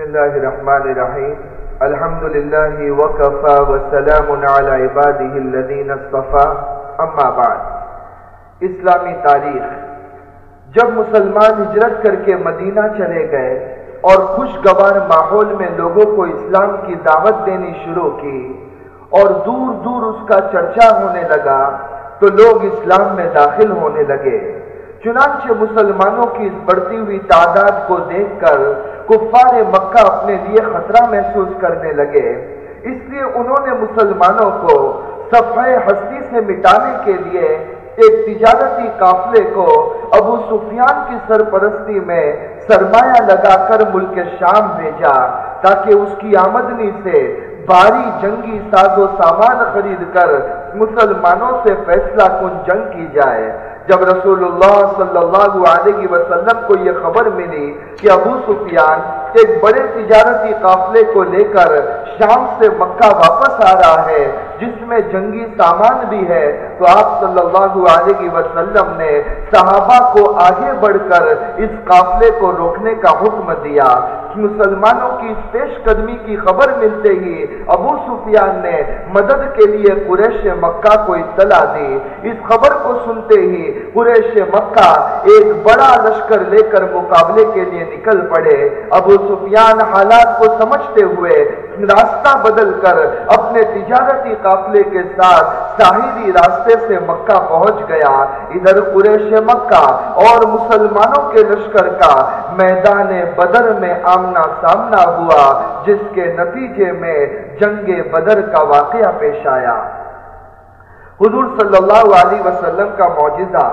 بسم الله الرحمن الرحيم الحمد لله وكفى وسلام على عباده الذين اصطفى اما بعد اسلامی تاریخ جب مسلمان ہجرت کر کے مدینہ چلے گئے اور خوشگوار ماحول میں لوگوں کو اسلام کی دعوت دینی شروع کی اور دور دور اس کا چرچا ہونے لگا تو لوگ اسلام میں داخل ہونے لگے۔ چنانچہ مسلمانوں کی اس بڑھتی ہوئی تعداد کو دیکھ کر کفار مکہ اپنے لیے خطرہ محسوس کرنے لگے۔ اس لیے انہوں نے مسلمانوں کو صفحہ ہستی سے مٹانے کے لیے ایک تجارتی قافلے کو ابو سفیان کی سرپرستی میں سرمایہ لگا کر ملک شام بھیجا تاکہ اس کی آمدنی سے بھاری جنگی ساز و سامان خرید کر مسلمانوں سے فیصلہ کن جنگ کی جائے۔ جب رسول اللہ صلی اللہ علیہ وسلم کو یہ خبر ملی کہ ابو سفیان ایک بڑے تجارتی قافلے کو لے کر شام سے مکہ واپس آ رہا ہے، جس میں جنگی سامان بھی ہے، تو آپ صلی اللہ علیہ وسلم نے صحابہ کو آگے بڑھ کر اس قافلے کو روکنے کا حکم دیا۔ مسلمانوں کی اس پیش قدمی کی خبر ملتے ہی ابو سفیان نے مدد کے لیے قریش مکہ کو اطلاع دی۔ اس خبر کو سنتے ہی قریش مکہ ایک بڑا لشکر لے کر مقابلے کے لیے نکل پڑے۔ ابو سفیان حالات کو سمجھتے ہوئے راستہ بدل کر اپنے تجارتی قافلے کے ساتھ ساحلی راستے سے مکہ پہنچ گیا۔ ادھر قریش مکہ اور مسلمانوں کے لشکر کا میدان بدر میں آمنا سامنا ہوا، جس کے نتیجے میں جنگ بدر کا واقعہ پیش آیا۔ حضور صلی اللہ علیہ وسلم کا معجزہ۔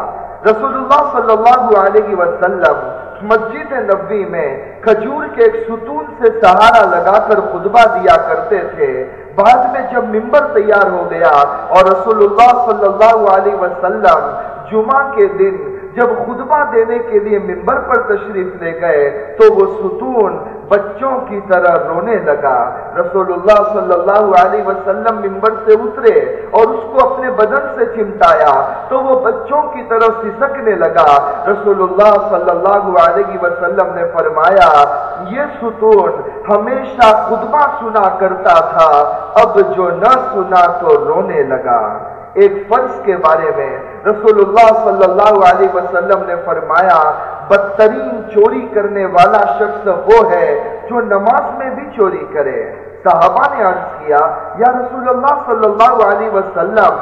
رسول اللہ صلی اللہ علیہ وسلم مسجد نبی میں کھجور کے ایک ستون سے سہارا لگا کر خطبہ دیا کرتے تھے۔ بعد میں جب ممبر تیار ہو گیا اور رسول اللہ صلی اللہ علیہ وسلم جمعہ کے دن جب خطبہ دینے کے لیے ممبر پر تشریف لے گئے تو وہ ستون بچوں کی طرح رونے لگا۔ رسول اللہ صلی اللہ علیہ وسلم ممبر سے اترے اور اس کو بدن سے چمٹایا تو وہ بچوں کی طرح سسکنے لگا۔ رسول اللہ صلی اللہ علیہ وسلم نے فرمایا، یہ ستون ہمیشہ خطبہ سنا کرتا تھا، اب جو نہ سنا تو رونے لگا۔ ایک فرض کے بارے میں رسول اللہ صلی اللہ علیہ وسلم نے فرمایا، بدترین چوری کرنے والا شخص وہ ہے جو نماز میں بھی چوری کرے۔ صحابہ نے عرض کیا، یا رسول اللہ صلی اللہ علیہ وسلم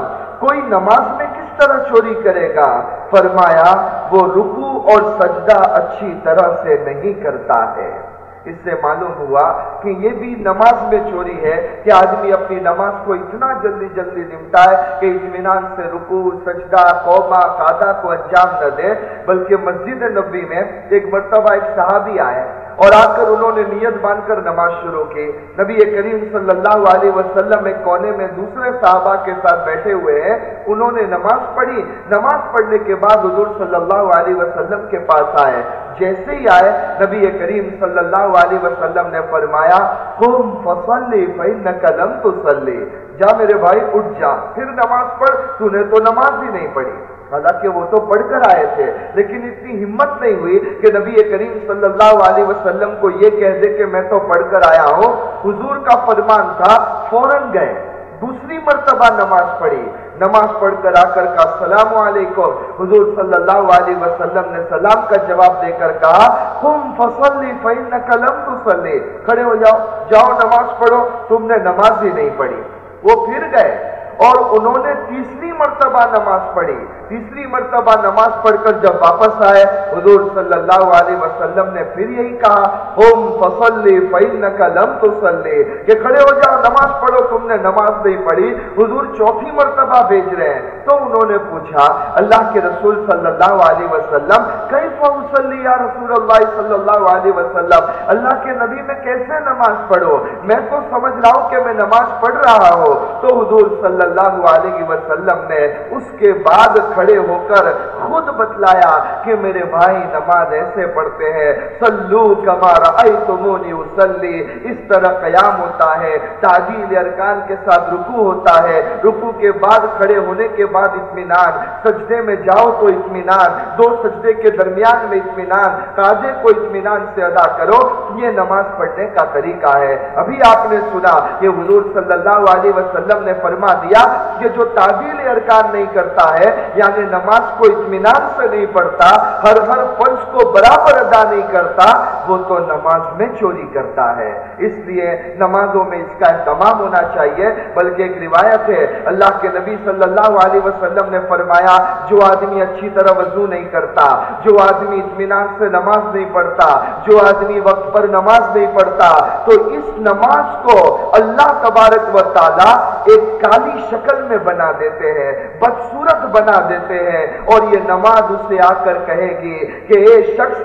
کوئی نماز میں کس طرح چوری کرے گا؟ فرمایا، وہ رکو اور سجدہ اچھی طرح سے نہیں کرتا ہے۔ اس سے معلوم ہوا کہ یہ بھی نماز میں چوری ہے کہ آدمی اپنی نماز کو اتنا جلدی جلدی نمٹائے کہ اطمینان سے رکو سجدہ قوما قادہ کو انجام نہ دے، بلکہ مسجد نبی میں ایک مرتبہ ایک صحابی آئے۔ اور آ کر انہوں نے نیت باندھ کر نماز شروع کی۔ نبی کریم صلی اللہ علیہ وسلم ایک کونے میں دوسرے صحابہ کے ساتھ بیٹھے ہوئے ہیں۔ انہوں نے نماز پڑھی۔ نماز پڑھنے کے بعد حضور صلی اللہ علیہ وسلم کے پاس آئے۔ جیسے ہی آئے، نبی کریم صلی اللہ علیہ وسلم نے فرمایا تم فصلی فإنک لم تصلی۔ جا میرے بھائی، اٹھ جا۔ پھر نماز پڑھ۔ تو نے تو نماز ہی نہیں پڑھی۔ حالانکہ وہ تو پڑھ کر آئے تھے، لیکن اتنی ہمت نہیں ہوئی کہ نبی کریم صلی اللہ علیہ وسلم کو یہ کہہ دے کہ میں تو پڑھ کر آیا ہوں۔ حضور کا فرمان تھا، فوراً گئے، دوسری مرتبہ نماز پڑھی۔ نماز پڑھ کر آ کر کا السلام علیکم. حضور صلی اللہ علیہ وسلم نے سلام کا جواب دے کر کہا تم فصلی فین قلم تو کھڑے ہو جاؤ جاؤ نماز پڑھو، تم نے نماز ہی نہیں پڑھی۔ وہ پھر گئے اور انہوں نے تیسری مرتبہ نماز پڑھی۔ تیسری مرتبہ نماز پڑھ کر جب واپس آئے، حضور صلی اللہ علیہ وسلم نے پھر یہی کہا ہوم فصلی فإنک لم تصلی. کہ کھڑے ہو جاؤ، نماز پڑھو، تم نے نماز نہیں پڑھی، حضور چوتھی مرتبہ بھیج رہے ہیں۔ تو انہوں نے پوچھا، اللہ کے رسول صلی اللہ علیہ وسلم، کیف اصلی یا رسول اللہ صلی اللہ علیہ وسلم؟ اللہ کے نبی میں کیسے نماز پڑھو؟ میں تو سمجھ رہا ہوں کہ میں نماز پڑھ رہا ہوں۔ تو حضور صلی اللہ علیہ وسلم نے اس کے بعد کھڑے ہو کر خود بتلایا کہ میرے بھائی نماز ایسے پڑھتے ہیں سلو کمارا تمونی اسلی اس طرح قیام ہوتا ہے تعدیل ارکان کے ساتھ رکو ہوتا ہے رکو کے بعد کھڑے ہونے کے بعد اطمینان، سجدے میں جاؤ تو اطمینان، دو سجدے کے درمیان میں اطمینان قاضے کو اطمینان سے ادا کرو، یہ نماز پڑھنے کا طریقہ ہے۔ ابھی آپ نے سنا کہ حضور صلی اللہ علیہ وسلم نے فرما دیا کہ جو تعدیل ارکان نہیں کرتا ہے یعنی نماز کو اطمینان سے نہیں پڑھتا، ہر ہر فرض کو برابر ادا نہیں کرتا، وہ تو نماز میں چوری کرتا ہے۔ اس لیے نمازوں میں اس کا اہتمام ہونا چاہیے۔ بلکہ ایک روایت ہے، اللہ کے نبی صلی اللہ علیہ وسلم نے فرمایا، جو آدمی اچھی طرح وضو نہیں کرتا، جو آدمی اطمینان سے نماز نہیں پڑھتا، جو آدمی وقت پر نماز نہیں پڑھتا، تو اس نماز کو اللہ تبارک و تعالی ایک کالی شکل میں بنا دیتے ہیں، بدصورت بنا دیتے دیتے ہیں اور یہ نماز اسے آ کر کہے گی کہ اے شخص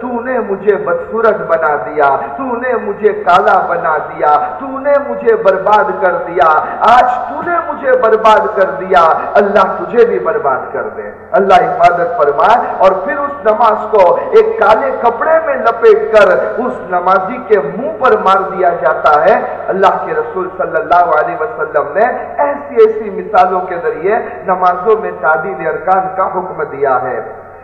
تو نے مجھے بدصورت بنا دیا تو نے مجھے کالا بنا دیا تو نے مجھے برباد کر دیا، آج تو نے مجھے برباد کر دیا، اللہ تجھے بھی برباد کر دے۔ اللہ حفاظت فرمائے اور پھر اس نماز کو ایک کالے کپڑے میں لپیٹ کر اس نمازی کے منہ پر مار دیا جاتا ہے۔ اللہ کے رسول صلی اللہ علیہ وسلم نے ایسی ایسی مثالوں کے ذریعے نمازوں میں تعدیل ارکان کا حکم دیا ہے۔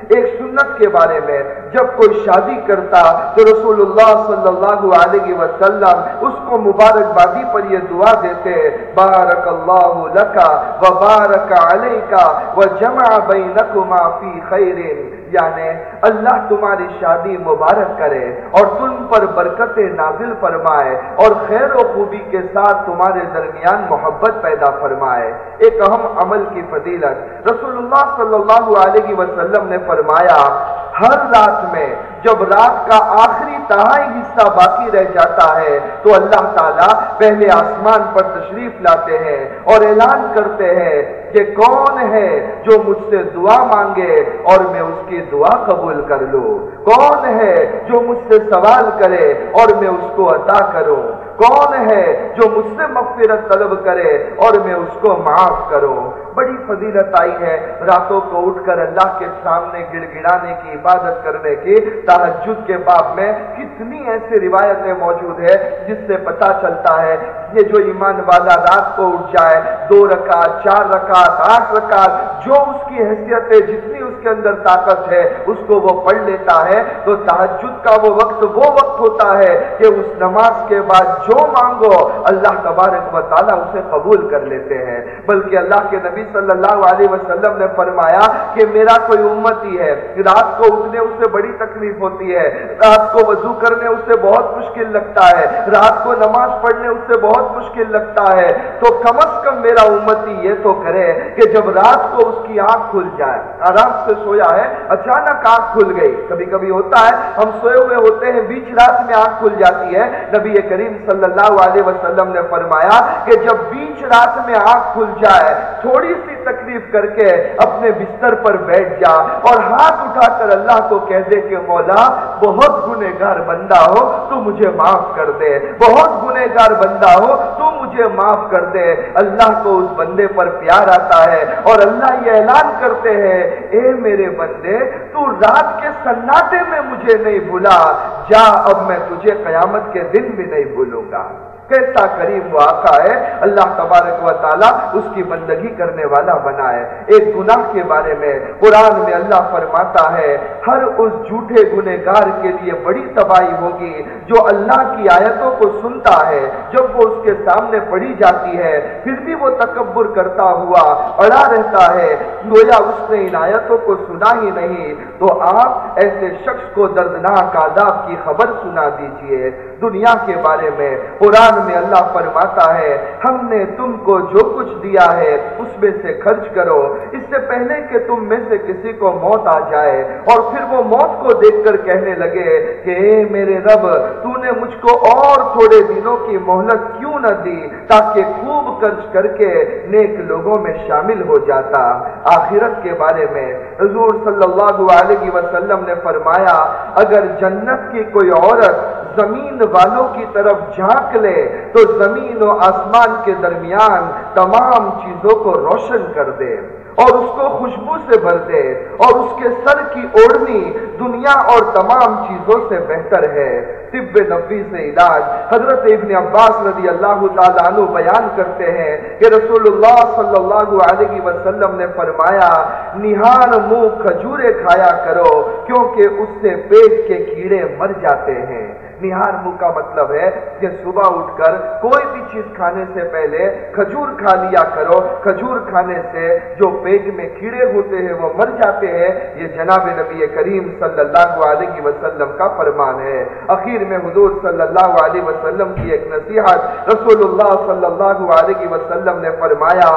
ایک سنت کے بارے میں جب کوئی شادی کرتا تو رسول اللہ صلی اللہ علیہ وسلم اس کو مبارکبادی پر یہ دعا دیتے بارک اللہ لکا و بارک علیکا و جمع بینکما فی خیرین یعنی اللہ تمہاری شادی مبارک کرے اور تم پر برکت نازل فرمائے اور خیر و خوبی کے ساتھ تمہارے درمیان محبت پیدا فرمائے۔ ایک اہم عمل کی فضیلت رسول اللہ صلی اللہ علیہ وسلم نے فرمایا ہر رات میں جب رات کا آخری تہائی حصہ باقی رہ جاتا ہے، تو اللہ تعالیٰ پہلے آسمان پر تشریف لاتے ہیں اور اعلان کرتے ہیں کہ کون ہے جو مجھ سے دعا مانگے اور میں اس کی دعا قبول کر لوں۔ کون ہے جو مجھ سے سوال کرے اور میں اس کو عطا کروں؟ کون ہے جو مجھ سے مغفرت طلب کرے اور میں اس کو معاف کروں؟ بڑی فضیلت آئی ہے راتوں کو اٹھ کر اللہ کے سامنے گڑ گڑانے کی عبادت کرنے کی تحجد کے باب میں کتنی ایسی روایتیں موجود ہے جس سے پتا چلتا ہے یہ جو ایمان والا رات کو اٹھ جائے، دو رکعت، چار رکعت، آٹھ رکعت، جو اس کی حیثیت ہے، جتنی اس کے اندر طاقت ہے، اس کو وہ پڑھ لیتا ہے تو تحجد کا وہ وقت وہ وقت ہوتا ہے کہ اس نماز کے بعد جو مانگو، اللہ تبارک و تعالیٰ اسے قبول کر لیتے ہیں۔ بلکہ اللہ کے نبی صلی اللہ علیہ وسلم نے فرمایا کہ میرا کوئی امتی ہے، رات کو اٹھنے اس سے بڑی تکلیف ہوتی ہے، رات کو وضو کرنے اس سے بہت مشکل لگتا ہے، رات کو نماز پڑھنے اس سے بہت مشکل لگتا ہے۔ تو کم از کم میرا امتی یہ تو کرے کہ جب رات کو اس کی آنکھ کھل جائے۔ آرام سے سویا ہے، اچانک آنکھ کھل گئی۔ کبھی کبھی ہوتا ہے، ہم سوئے ہوئے ہوتے ہیں، بیچ رات میں آنکھ کھل جاتی ہے۔ نبی کریم صلی اللہ علیہ وسلم نے فرمایا کہ جب بیچ رات میں آنکھ کھل جائے، تھوڑی تکلیف کر کے اپنے بستر پر بیٹھ جا اور ہاتھ اٹھا کر اللہ کو کہہ دے کہ مولا، بہت گنہ گار بندہ ہو، تو مجھے معاف کر دے۔ بہت گنہ گار بندہ ہو، تو مجھے معاف کر دے۔ اللہ کو اس بندے پر پیار آتا ہے اور اللہ یہ اعلان کرتے ہیں، اے میرے بندے، تو رات کے سناٹے میں مجھے نہیں بھولا۔ جا، اب میں تجھے قیامت کے دن بھی نہیں بھولوں گا۔ کیسا کریم وہ آقا ہے، اللہ تبارک و تعالیٰ اس کی بندگی کرنے والا بنا ہے۔ ایک گناہ کے بارے میں قرآن میں اللہ فرماتا ہے، ہر اس جھوٹے گنہ گار کے لیے بڑی تباہی ہوگی جو اللہ کی آیتوں کو سنتا ہے۔ جب وہ اس کے سامنے پڑھی جاتی ہے، پھر بھی وہ تکبر کرتا ہوا اڑا رہتا ہے۔ گویا اس نے ان آیتوں کو سنا ہی نہیں۔ تو آپ ایسے شخص کو دردناک آداب کی خبر سنا دیجیے۔ دنیا کے بارے میں قرآن میں اللہ فرماتا ہے، ہم نے تم کو جو کچھ دیا ہے، اس میں سے خرچ کرو۔ اس سے پہلے کہ تم میں سے کسی کو موت آ جائے۔ اور پھر وہ موت کو دیکھ کر کہنے لگے کہ، اے میرے رب، تو نے مجھ کو اور تھوڑے دنوں کی مہلت کیوں نہ دی تاکہ خوب خرچ کر کے نیک لوگوں میں شامل ہو جاتا۔ آخرت کے بارے میں حضور صلی اللہ علیہ وسلم نے فرمایا، اگر جنت کی کوئی عورت زمین والوں کی طرف جھانک لے تو زمین و آسمان کے درمیان تمام چیزوں کو روشن کر دے اور اس کو خوشبو سے بھر دے اور اس کے سر کی اوڑھنی دنیا اور تمام چیزوں سے بہتر ہے۔ طب نبی سے علاج۔ حضرت ابن عباس رضی اللہ تعالیٰ عنہ بیان کرتے ہیں کہ رسول اللہ صلی اللہ علیہ وسلم نے فرمایا نہان منہ کھجورے کھایا کرو کیونکہ اس سے پیٹ کے کیڑے مر جاتے ہیں۔ نہار منہ کا مطلب ہے کہ صبح اٹھ کر کوئی بھی چیز کھانے سے پہلے کھجور کھا لیا کرو۔ کھجور کھانے سے جو پیٹ میں کیڑے ہوتے ہیں وہ مر جاتے ہیں۔ یہ جناب نبی کریم صلی اللہ علیہ وسلم کا فرمان ہے۔ اخیر میں حضور صلی اللہ علیہ وسلم کی ایک نصیحت رسول اللہ صلی اللہ علیہ وسلم نے فرمایا،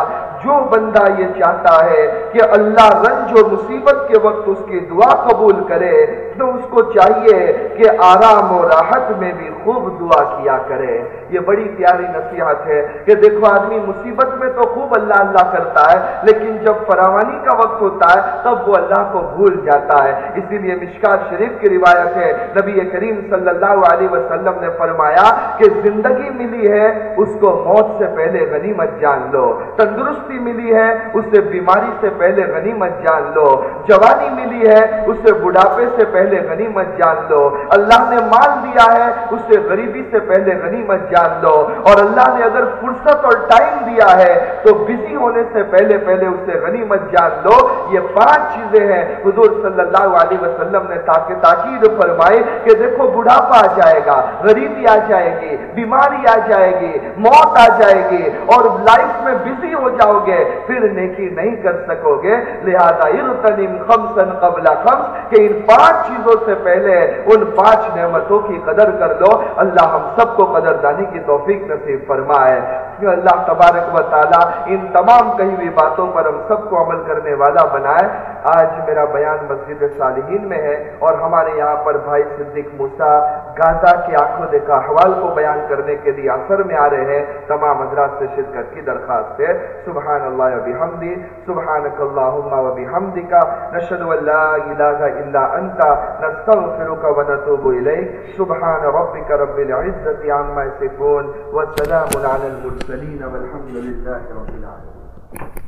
جو بندہ یہ چاہتا ہے کہ اللہ رنج و مصیبت کے وقت اس کی دعا قبول کرے تو اس کو چاہیے کہ آرام و راحت میں بھی خوب دعا کیا کرے۔ یہ بڑی پیاری نصیحت ہے کہ دیکھو، آدمی مصیبت میں تو خوب اللہ اللہ کرتا ہے، لیکن جب فراوانی کا وقت ہوتا ہے، تب وہ اللہ کو بھول جاتا ہے۔ اسی لیے مشکات شریف کی روایت ہے، نبی کریم صلی اللہ علیہ وسلم نے فرمایا کہ زندگی ملی ہے، اس کو موت سے پہلے غنیمت جان لو۔ تندرستی ملی ہے، اسے بیماری سے پہلے غنیمت جان لو۔ جوانی ملی ہے، اسے بڑھاپے سے پہلے پہلے غنیمت جان لو۔ اللہ نے مال دیا ہے، اسے غریبی سے پہلے غنیمت جان لو۔ اور اللہ نے اگر فرصت اور ٹائم دیا ہے، تو بزی ہونے سے پہلے پہلے اسے غنیمت جان لو۔ یہ پانچ چیزیں ہیں۔ حضور صلی اللہ علیہ وسلم نے تاکہ تاکید فرمائی کہ دیکھو، بڑھاپا آ جائے گا، غریبی آ جائے گی، بیماری آ جائے گی، موت آ جائے گی، اور لائف میں بزی ہو جاؤ گے۔ پھر نیکی نہیں کر سکو گے۔ لہذا ارتنم خمسن قبل خمس، کہ ان پانچ چیزوں سے پہلے ان پانچ نعمتوں کی قدر کر لو۔ اللہ ہم سب کو قدردانی کی توفیق نصیب فرمائے۔ اللہ تبارک و تعالی ان تمام کہی ہوئی باتوں پر ہم سب کو عمل کرنے والا بنائے۔ آج میرا بیان مسجد صالحین میں ہے اور ہمارے یہاں پر بھائی صدیق موسا گازا کی آنکھوں دیکھا حوال کو بیان کرنے کے لیے اثر میں آ رہے ہیں، تمام حضرات سے شرکت کی درخواست ہے۔ سبحان اللہ و بحمدی، سبحانک اللہم و بحمدک، نشہد و لا الہ الا انت، نستغفرک و نتوب الیک۔ سبحان ربک رب العزت عما یصفون، و سلام علی المرسلین، والحمد للہ رب العالمین۔